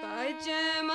Bye, Jim.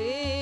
be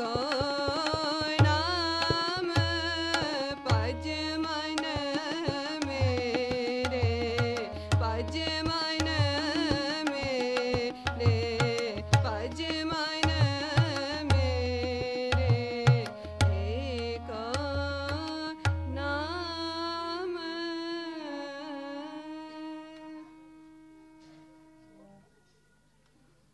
더